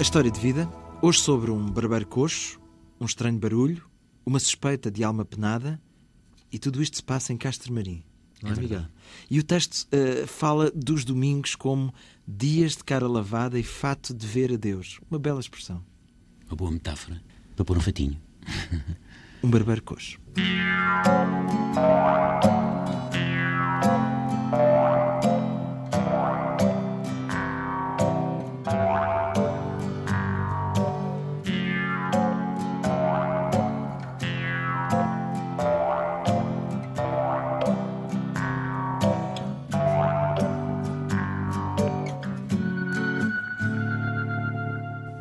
história de vida, hoje sobre um barbeiro coxo, um estranho barulho, uma suspeita de alma penada, e tudo isto se passa em Castro Marim. Não é, É Miguel? verdade. E o texto eh, fala dos domingos como dias de cara lavada e fato de ver a Deus. Uma bela expressão. Uma boa metáfora para pôr um fatinho. Um barbeiro coxo.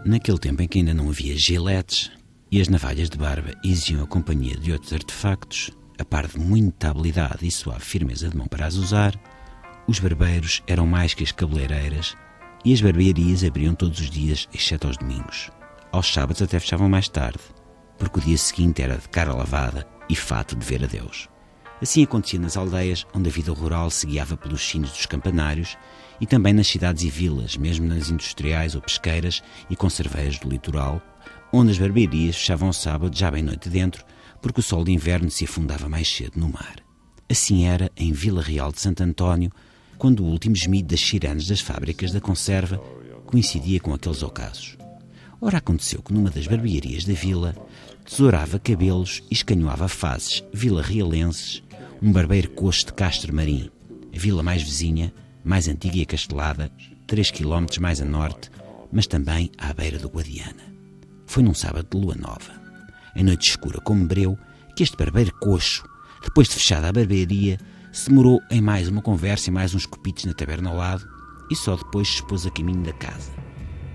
Naquele tempo em que ainda não havia giletes e as navalhas de barba exigiam a companhia de outros artefactos, a par de muita habilidade e suave firmeza de mão para as usar, os barbeiros eram mais que as cabeleireiras e as barbearias abriam todos os dias, exceto aos domingos. Aos sábados até fechavam mais tarde, porque o dia seguinte era de cara lavada e fato de ver a Deus. Assim acontecia nas aldeias, onde a vida rural se guiava pelos sinos dos campanários, e também nas cidades e vilas, mesmo nas industriais ou pesqueiras e conserveiras do litoral, onde as barbearias fechavam ao sábado já bem noite dentro, porque o sol de inverno se afundava mais cedo no mar. Assim era em Vila Real de Santo António, quando o último gemido das sirenes das fábricas da conserva coincidia com aqueles ocasos. Ora, aconteceu que numa das barbearias da vila tesourava cabelos e escanhoava faces vila-realenses um barbeiro coxo de Castro Marim, a vila mais vizinha, mais antiga e acastelada, três quilómetros mais a norte, mas também à beira do Guadiana. Foi num sábado de lua nova, em noite escura como breu, que este barbeiro coxo, depois de fechada a barbearia, se demorou em mais uma conversa e mais uns copitos na taberna ao lado, e só depois se expôs a caminho da casa.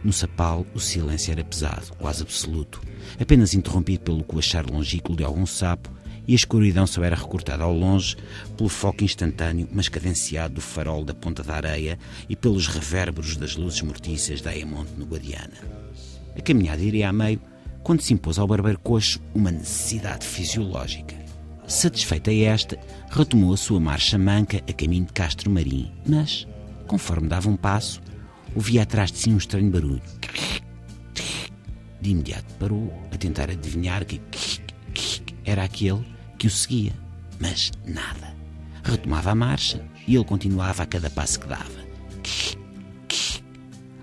No sapal, o silêncio era pesado, quase absoluto, apenas interrompido pelo coachar longínquo de algum sapo, e a escuridão só era recortada ao longe pelo foco instantâneo, mas cadenciado do farol da ponta da areia e pelos reverberos das luzes mortiças da Emonte no Guadiana. A caminhada iria a meio, quando se impôs ao barbeiro coxo uma necessidade fisiológica. Satisfeita esta, retomou a sua marcha manca a caminho de Castro Marim, mas, conforme dava um passo, ouvia atrás de si um estranho barulho. De imediato parou a tentar adivinhar que era aquele que o seguia, mas nada. Retomava a marcha e ele continuava a cada passo que dava.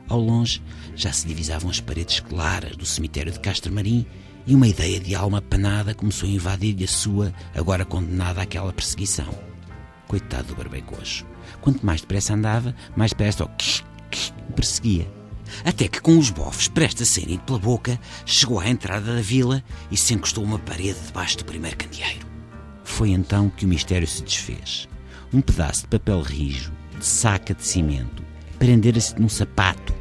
Ao longe já se divisavam as paredes claras do cemitério de Castro Marim e uma ideia de alma panada começou a invadir-lhe a sua, agora condenada àquela perseguição. Coitado do barbeicocho. Quanto mais depressa andava, mais depressa o perseguia. Até que, com os bofes prestes a saírem pela boca, chegou à entrada da vila e se encostou uma parede debaixo do primeiro candeeiro. Foi então que o mistério se desfez. Um pedaço de papel rijo, de saca de cimento, prendera-se num sapato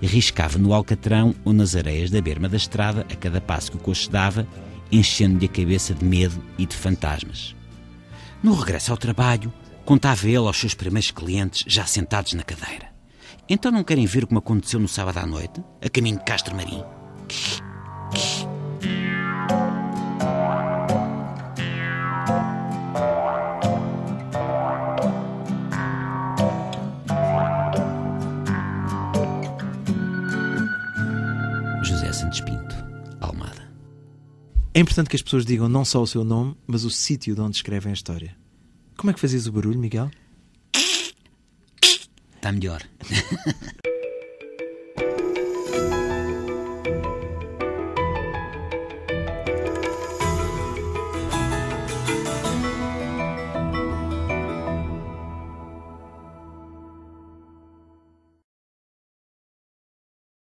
e riscava no alcatrão ou nas areias da berma da estrada a cada passo que o coxo dava, enchendo-lhe a cabeça de medo e de fantasmas. No regresso ao trabalho, contava ele aos seus primeiros clientes já sentados na cadeira. Então não querem ver como aconteceu no sábado à noite, a caminho de Castro Marim? José Santos Pinto, Almada. É importante que as pessoas digam não só o seu nome, mas o sítio de onde escrevem a história. Como é que fazias o barulho, Miguel? Tam Yor.